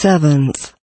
seventh.